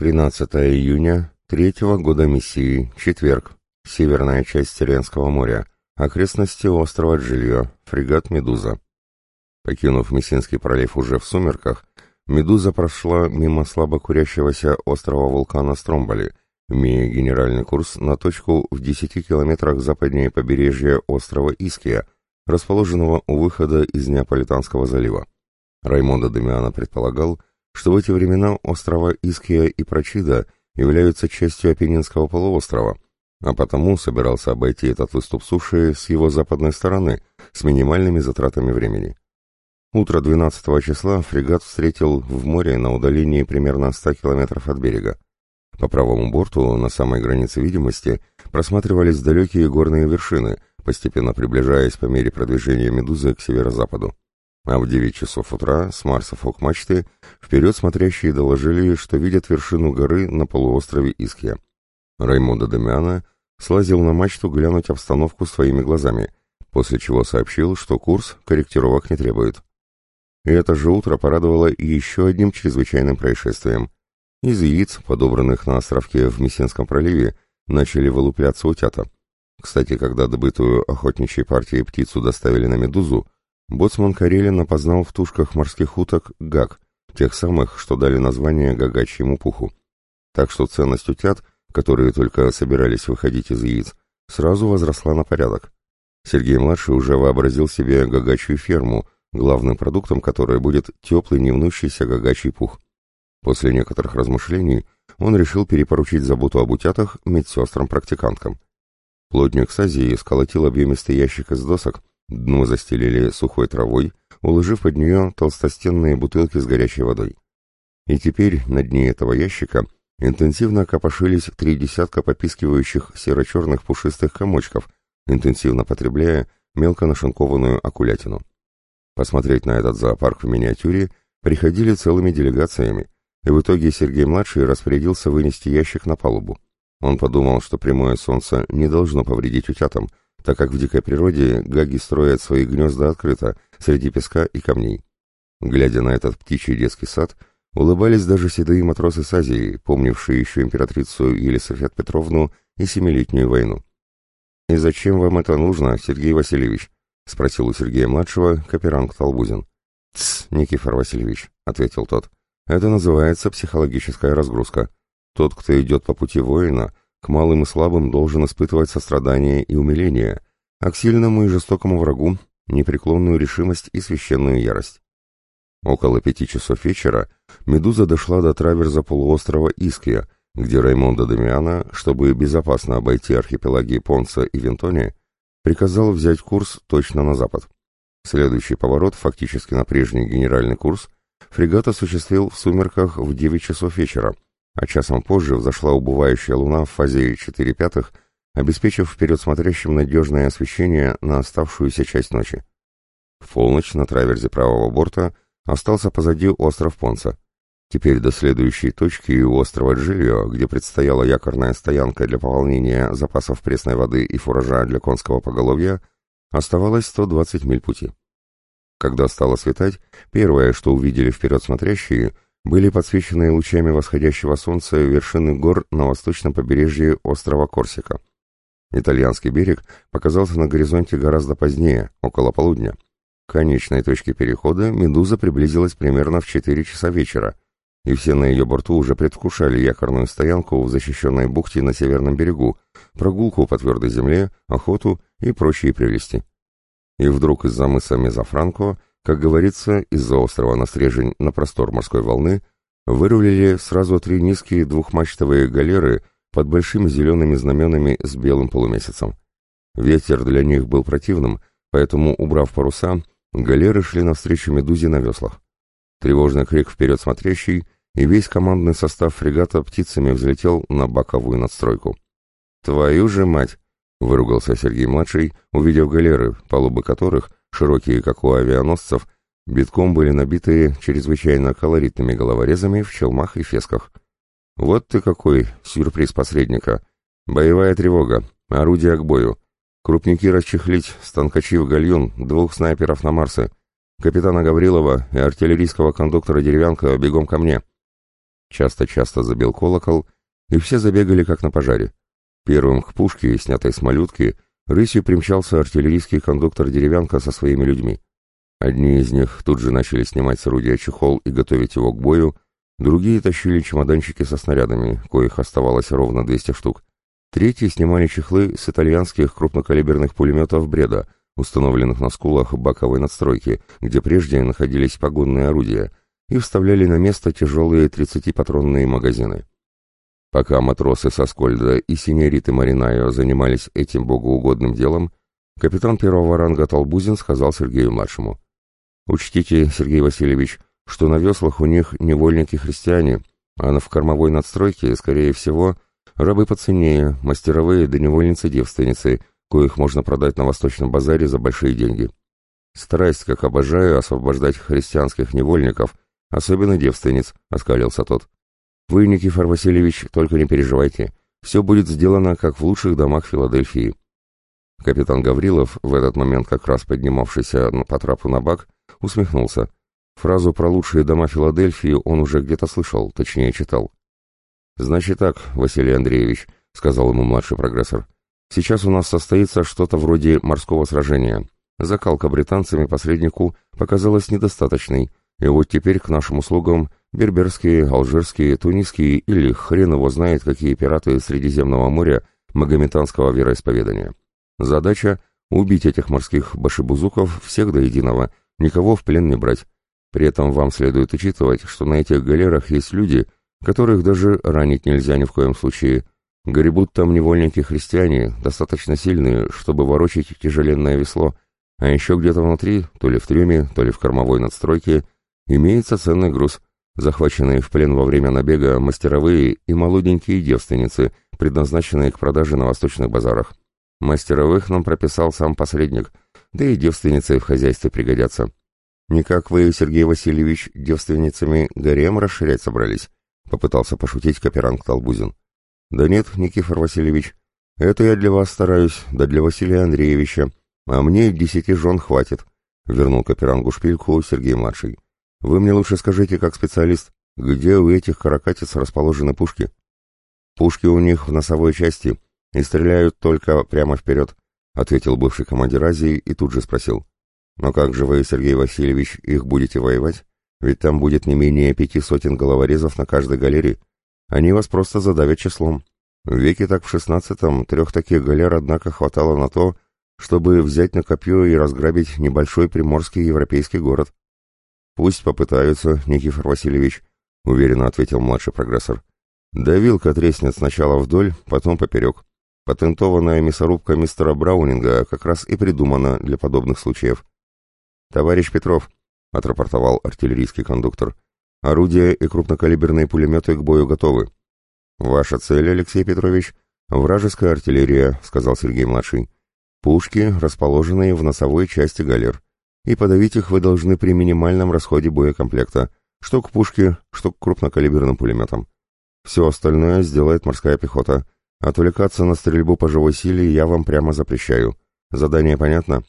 13 июня третьего года миссии, четверг, северная часть Теренского моря, окрестности острова Джильо, фрегат «Медуза». Покинув Мессинский пролив уже в сумерках, «Медуза» прошла мимо слабо курящегося острова вулкана Стромболи, имея генеральный курс на точку в 10 километрах западнее побережья острова Иския, расположенного у выхода из Неаполитанского залива. Раймондо Демиано предполагал, что в эти времена острова Иския и Прочида являются частью Апеннинского полуострова, а потому собирался обойти этот выступ суши с его западной стороны с минимальными затратами времени. Утро 12 числа фрегат встретил в море на удалении примерно 100 километров от берега. По правому борту, на самой границе видимости, просматривались далекие горные вершины, постепенно приближаясь по мере продвижения «Медузы» к северо-западу. А в 9 часов утра с Марса фок-мачты вперед смотрящие доложили, что видят вершину горы на полуострове Искья. Раймондо Дамиана слазил на мачту глянуть обстановку своими глазами, после чего сообщил, что курс корректировок не требует. И это же утро порадовало еще одним чрезвычайным происшествием. Из яиц, подобранных на островке в Мессинском проливе, начали вылупляться утята. Кстати, когда добытую охотничьей партией птицу доставили на «Медузу», Боцман Карелин опознал в тушках морских уток гаг, тех самых, что дали название гагачьему пуху. Так что ценность утят, которые только собирались выходить из яиц, сразу возросла на порядок. Сергей-младший уже вообразил себе гагачью ферму, главным продуктом которой будет теплый невнущийся гагачий пух. После некоторых размышлений он решил перепоручить заботу об утятах медсестрам-практиканткам. Плотник с Азии сколотил объемистый ящик из досок, Дно застелили сухой травой, уложив под нее толстостенные бутылки с горячей водой. И теперь на дне этого ящика интенсивно копошились три десятка попискивающих серо-черных пушистых комочков, интенсивно потребляя мелко нашинкованную окулятину. Посмотреть на этот зоопарк в миниатюре приходили целыми делегациями, и в итоге Сергей-младший распорядился вынести ящик на палубу. Он подумал, что прямое солнце не должно повредить утятам, так как в дикой природе гаги строят свои гнезда открыто, среди песка и камней. Глядя на этот птичий детский сад, улыбались даже седые матросы с Азии, помнившие еще императрицу Елисафет Петровну и Семилетнюю войну. «И зачем вам это нужно, Сергей Васильевич?» — спросил у Сергея-младшего Каперанг Толбузин. «Тсс, Никифор Васильевич», — ответил тот, — «это называется психологическая разгрузка. Тот, кто идет по пути воина, к малым и слабым должен испытывать сострадание и умиление, а к сильному и жестокому врагу — непреклонную решимость и священную ярость. Около пяти часов вечера «Медуза» дошла до траверза полуострова Иския, где Раймондо Дамиана, чтобы безопасно обойти архипелаги Понца и Винтони, приказал взять курс точно на запад. Следующий поворот, фактически на прежний генеральный курс, фрегат осуществил в сумерках в 9 часов вечера, а часом позже взошла убывающая луна в фазе 4 пятых, обеспечив вперед смотрящим надежное освещение на оставшуюся часть ночи. В полночь на траверзе правого борта остался позади остров Понца. Теперь до следующей точки у острова Джильо, где предстояла якорная стоянка для пополнения запасов пресной воды и фуража для конского поголовья, оставалось 120 миль пути. Когда стало светать, первое, что увидели вперед смотрящие — были подсвечены лучами восходящего солнца вершины гор на восточном побережье острова Корсика. Итальянский берег показался на горизонте гораздо позднее, около полудня. К конечной точке перехода «Медуза» приблизилась примерно в 4 часа вечера, и все на ее борту уже предвкушали якорную стоянку в защищенной бухте на северном берегу, прогулку по твердой земле, охоту и прочие прелести. И вдруг из-за мыса Мезофранко как говорится, из-за острова на стрежень на простор морской волны вырулили сразу три низкие двухмачтовые галеры под большими зелеными знаменами с белым полумесяцем. Ветер для них был противным, поэтому, убрав паруса, галеры шли навстречу медузе на веслах. Тревожный крик вперед смотрящий, и весь командный состав фрегата птицами взлетел на боковую надстройку. «Твою же мать!» — выругался Сергей-младший, увидев галеры, палубы которых широкие, как у авианосцев, битком были набиты чрезвычайно колоритными головорезами в челмах и фесках. Вот ты какой, сюрприз посредника. Боевая тревога, орудия к бою. Крупники расчехлить, станкачи в гальюн, двух снайперов на Марсы. Капитана Гаврилова и артиллерийского кондуктора Деревянка бегом ко мне. Часто-часто забил колокол, и все забегали как на пожаре. Первым к пушке, снятой с малютки, рысью примчался артиллерийский кондуктор Деревянка со своими людьми. Одни из них тут же начали снимать с орудия чехол и готовить его к бою, другие тащили чемоданчики со снарядами, коих оставалось ровно 200 штук. Третьи снимали чехлы с итальянских крупнокалиберных пулеметов «Бреда», установленных на скулах баковой надстройки, где прежде находились погонные орудия, и вставляли на место тяжелые 30-патронные магазины. Пока матросы со Скольда и синериты Маринайо занимались этим богоугодным делом, капитан первого ранга Толбузин сказал Сергею-младшему. «Учтите, Сергей Васильевич, что на веслах у них невольники-христиане, а на в кормовой надстройке, скорее всего, рабы поценнее, мастеровые да невольницы-девственницы, коих можно продать на восточном базаре за большие деньги. Страсть, как обожаю, освобождать христианских невольников, особенно девственниц», — оскалился тот. Вы, Никифор Васильевич, только не переживайте. Все будет сделано, как в лучших домах Филадельфии. Капитан Гаврилов, в этот момент как раз поднимавшийся по трапу на бак, усмехнулся. Фразу про лучшие дома Филадельфии он уже где-то слышал, точнее читал. «Значит так, Василий Андреевич», — сказал ему младший прогрессор, — «сейчас у нас состоится что-то вроде морского сражения. Закалка британцами посреднику показалась недостаточной, и вот теперь к нашим услугам Берберские, алжирские, тунисские или хрен его знает какие пираты Средиземного моря магометанского вероисповедания. Задача — убить этих морских башибузуков всех до единого, никого в плен не брать. При этом вам следует учитывать, что на этих галерах есть люди, которых даже ранить нельзя ни в коем случае. Гребут там невольники-христиане, достаточно сильные, чтобы ворочить тяжеленное весло, а еще где-то внутри, то ли в трюме, то ли в кормовой надстройке, имеется ценный груз — захваченные в плен во время набега мастеровые и молоденькие девственницы, предназначенные к продаже на восточных базарах. Мастеровых нам прописал сам посредник, да и девственницы в хозяйстве пригодятся. «Никак вы, Сергей Васильевич, девственницами гарем расширять собрались?» — попытался пошутить Каперанг Толбузин. «Да нет, Никифор Васильевич, это я для вас стараюсь, да для Василия Андреевича, а мне десяти жен хватит», — вернул Каперангу шпильку Сергей-младший. Вы мне лучше скажите, как специалист, где у этих каракатиц расположены пушки? Пушки у них в носовой части и стреляют только прямо вперед, ответил бывший командир Азии и тут же спросил. Но как же вы, Сергей Васильевич, их будете воевать? Ведь там будет не менее пяти сотен головорезов на каждой галере. Они вас просто задавят числом. В веке так в шестнадцатом трех таких галер, однако, хватало на то, чтобы взять на копье и разграбить небольшой приморский европейский город. «Пусть попытаются, Никифор Васильевич», — уверенно ответил младший прогрессор. «Да вилка треснет сначала вдоль, потом поперек. Патентованная мясорубка мистера Браунинга как раз и придумана для подобных случаев». «Товарищ Петров», — отрапортовал артиллерийский кондуктор, — «орудия и крупнокалиберные пулеметы к бою готовы». «Ваша цель, Алексей Петрович, вражеская артиллерия», — сказал Сергей-младший. «Пушки, расположенные в носовой части галер и подавить их вы должны при минимальном расходе боекомплекта, что к пушке, что к крупнокалиберным пулеметам. Все остальное сделает морская пехота. Отвлекаться на стрельбу по живой силе я вам прямо запрещаю. Задание понятно?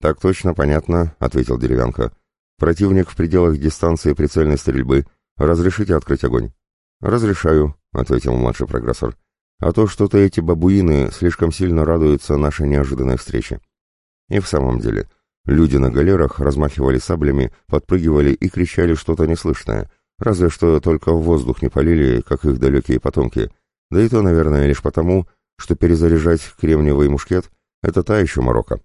Так точно понятно, ответил Деревянко. Противник в пределах дистанции прицельной стрельбы. Разрешите открыть огонь? Разрешаю, ответил младший прогрессор. А то что-то эти бабуины слишком сильно радуются нашей неожиданной встрече. И в самом деле, Люди на галерах размахивали саблями, подпрыгивали и кричали что-то неслышное, разве что только в воздух не полили, как их далекие потомки, да и то, наверное, лишь потому, что перезаряжать кремниевый мушкет — это та еще морока.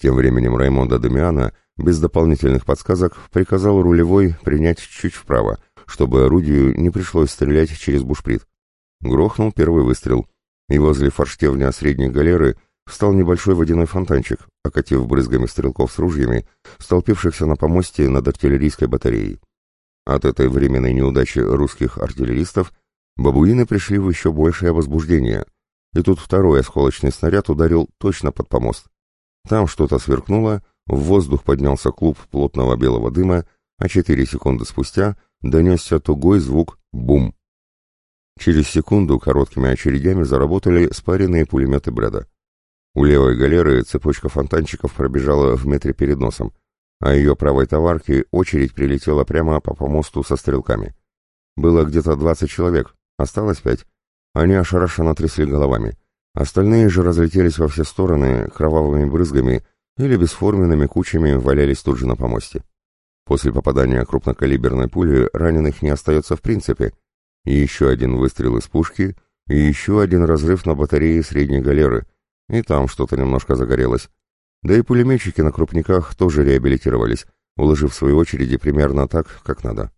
Тем временем Раймонда Дамиана без дополнительных подсказок приказал рулевой принять чуть вправо, чтобы орудию не пришлось стрелять через бушприт. Грохнул первый выстрел, и возле форштевня средней галеры встал небольшой водяной фонтанчик, окатив брызгами стрелков с ружьями, столпившихся на помосте над артиллерийской батареей. От этой временной неудачи русских артиллеристов бабуины пришли в еще большее возбуждение, и тут второй осколочный снаряд ударил точно под помост. Там что-то сверкнуло, в воздух поднялся клуб плотного белого дыма, а четыре секунды спустя донесся тугой звук «бум». Через секунду короткими очередями заработали спаренные пулеметы Брэда. У левой галеры цепочка фонтанчиков пробежала в метре перед носом, а ее правой товарке очередь прилетела прямо по помосту со стрелками. Было где-то двадцать человек, осталось пять. Они ошарашенно трясли головами. Остальные же разлетелись во все стороны кровавыми брызгами или бесформенными кучами валялись тут же на помосте. После попадания крупнокалиберной пули раненых не остается в принципе. И еще один выстрел из пушки, и еще один разрыв на батарее средней галеры. И там что-то немножко загорелось. Да и пулеметчики на крупниках тоже реабилитировались, уложив в свою очереди примерно так, как надо.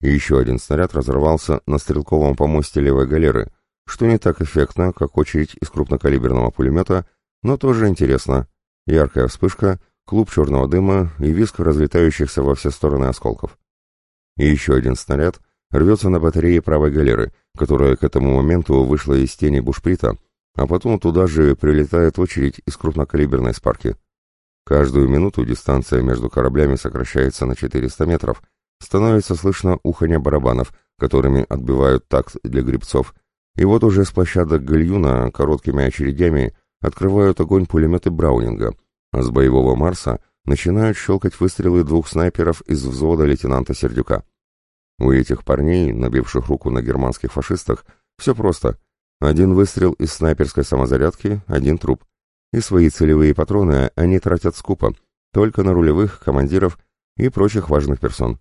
И еще один снаряд разорвался на стрелковом помосте левой галеры, что не так эффектно, как очередь из крупнокалиберного пулемета, но тоже интересно. Яркая вспышка, клуб черного дыма и виск разлетающихся во все стороны осколков. И еще один снаряд рвется на батарее правой галеры, которая к этому моменту вышла из тени бушприта, а потом туда же прилетает очередь из крупнокалиберной спарки. Каждую минуту дистанция между кораблями сокращается на 400 метров, становится слышно уханье барабанов, которыми отбивают такт для грибцов, и вот уже с площадок гальюна короткими очередями открывают огонь пулеметы Браунинга, а с боевого Марса начинают щелкать выстрелы двух снайперов из взвода лейтенанта Сердюка. У этих парней, набивших руку на германских фашистах, все просто. Один выстрел из снайперской самозарядки, один труп. И свои целевые патроны они тратят скупо, только на рулевых, командиров и прочих важных персон.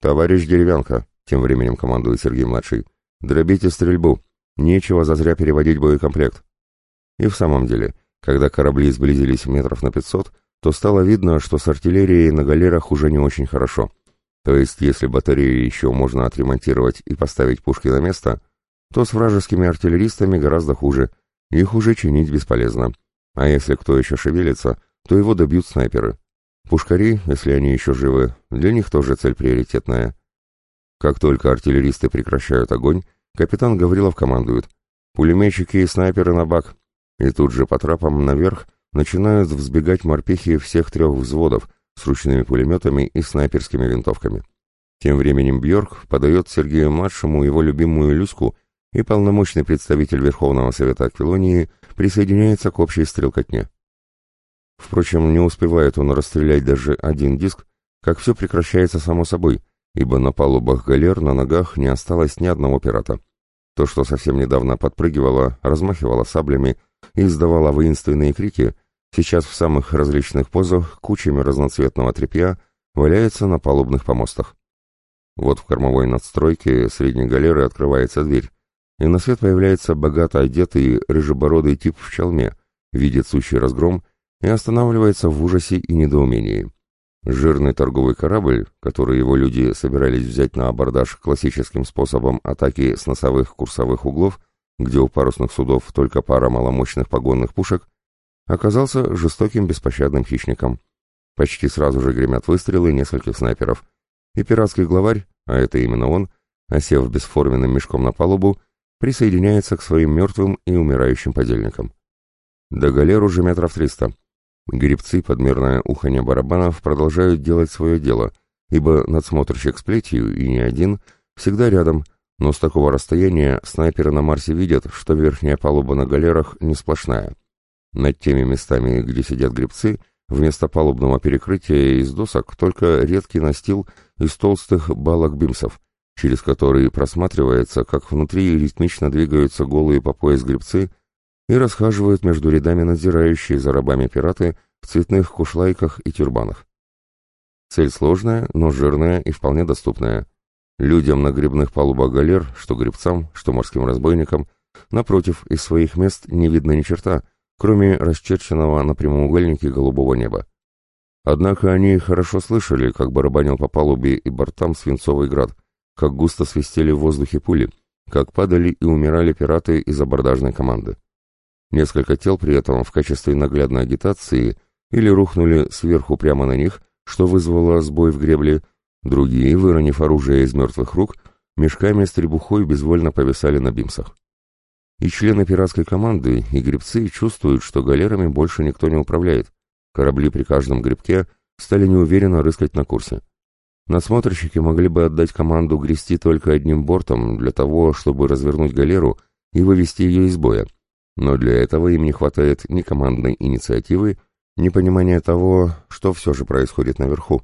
«Товарищ Деревянка», — тем временем командует Сергей-младший, — «дробите стрельбу, Нечего зазря переводить боекомплект. И в самом деле, когда корабли сблизились метров на 500, то стало видно, что с артиллерией на галерах уже не очень хорошо. То есть, если батареи еще можно отремонтировать и поставить пушки на место, то с вражескими артиллеристами гораздо хуже, их уже чинить бесполезно. А если кто еще шевелится, то его добьют снайперы. Пушкари, если они еще живы, для них тоже цель приоритетная. Как только артиллеристы прекращают огонь, Капитан Гаврилов командует. Пулеметчики и снайперы на бак. И тут же по трапам наверх начинают взбегать морпехи всех трех взводов с ручными пулеметами и снайперскими винтовками. Тем временем Бьорк подает Сергею-младшему его любимую люску, и полномочный представитель Верховного Совета Аквилонии присоединяется к общей стрелкотне. Впрочем, не успевает он расстрелять даже один диск, как все прекращается само собой, ибо на палубах галер на ногах не осталось ни одного пирата. То, что совсем недавно подпрыгивало, размахивало саблями и издавало воинственные крики, сейчас в самых различных позах кучами разноцветного тряпья валяется на палубных помостах. Вот в кормовой надстройке средней галеры открывается дверь, и на свет появляется богато одетый рыжебородый тип в челме, видит сущий разгром и останавливается в ужасе и недоумении. Жирный торговый корабль, который его люди собирались взять на абордаж классическим способом атаки с носовых курсовых углов, где у парусных судов только пара маломощных погонных пушек, оказался жестоким беспощадным хищником. Почти сразу же гремят выстрелы нескольких снайперов, и пиратский главарь, а это именно он, осев бесформенным мешком на палубу, присоединяется к своим мертвым и умирающим подельникам. До галер уже метров триста, Гребцы, подмерное уханье барабанов, продолжают делать свое дело, ибо надсмотрщик с плетью, и не один, всегда рядом, но с такого расстояния снайперы на Марсе видят, что верхняя палуба на галерах не сплошная. Над теми местами, где сидят гребцы, вместо палубного перекрытия из досок только редкий настил из толстых балок бимсов, через которые просматривается, как внутри ритмично двигаются голые по пояс гребцы и расхаживают между рядами надзирающие за рабами пираты в цветных кушлайках и тюрбанах. Цель сложная, но жирная и вполне доступная. Людям на грибных палубах галер, что гребцам, что морским разбойникам, напротив, из своих мест не видно ни черта, кроме расчерченного на прямоугольнике голубого неба. Однако они хорошо слышали, как барабанил по палубе и бортам свинцовый град, как густо свистели в воздухе пули, как падали и умирали пираты из абордажной команды. Несколько тел при этом в качестве наглядной агитации или рухнули сверху прямо на них, что вызвало сбой в гребле, другие, выронив оружие из мертвых рук, мешками с требухой безвольно повисали на бимсах. И члены пиратской команды, и гребцы чувствуют, что галерами больше никто не управляет. Корабли при каждом гребке стали неуверенно рыскать на курсе. Надсмотрщики могли бы отдать команду грести только одним бортом для того, чтобы развернуть галеру и вывести ее из боя, но для этого им не хватает ни командной инициативы, ни понимания того, что все же происходит наверху.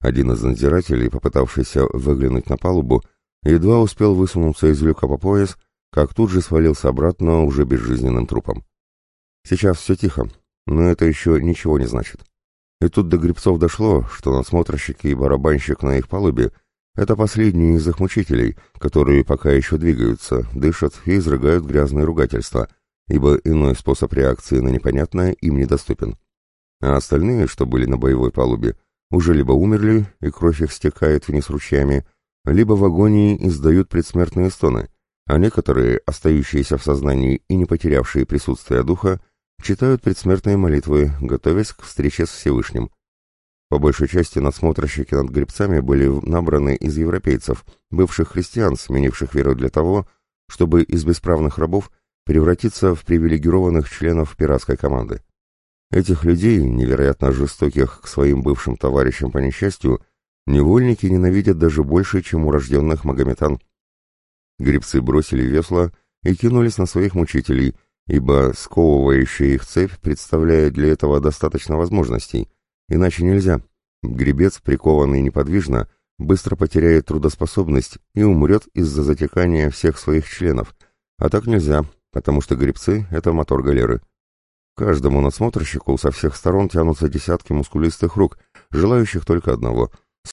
Один из надзирателей, попытавшийся выглянуть на палубу, Едва успел высунуться из люка по пояс, как тут же свалился обратно уже безжизненным трупом. Сейчас все тихо, но это еще ничего не значит. И тут до грибцов дошло, что надсмотрщики и барабанщик на их палубе — это последние из их мучителей, которые пока еще двигаются, дышат и изрыгают грязные ругательства, ибо иной способ реакции на непонятное им недоступен. А остальные, что были на боевой палубе, уже либо умерли, и кровь их стекает вниз ручьями, либо в агонии издают предсмертные стоны, а некоторые, остающиеся в сознании и не потерявшие присутствие духа, читают предсмертные молитвы, готовясь к встрече с Всевышним. По большей части надсмотрщики над гребцами были набраны из европейцев, бывших христиан, сменивших веру для того, чтобы из бесправных рабов превратиться в привилегированных членов пиратской команды. Этих людей, невероятно жестоких к своим бывшим товарищам по несчастью, невольники ненавидят даже больше, чем урожденных магометан. Гребцы бросили весла и кинулись на своих мучителей, ибо сковывающая их цепь представляет для этого достаточно возможностей, иначе нельзя. Гребец, прикованный неподвижно, быстро потеряет трудоспособность и умрет из-за затекания всех своих членов, а так нельзя, потому что гребцы — это мотор галеры. Каждому надсмотрщику со всех сторон тянутся десятки мускулистых рук, желающих только одного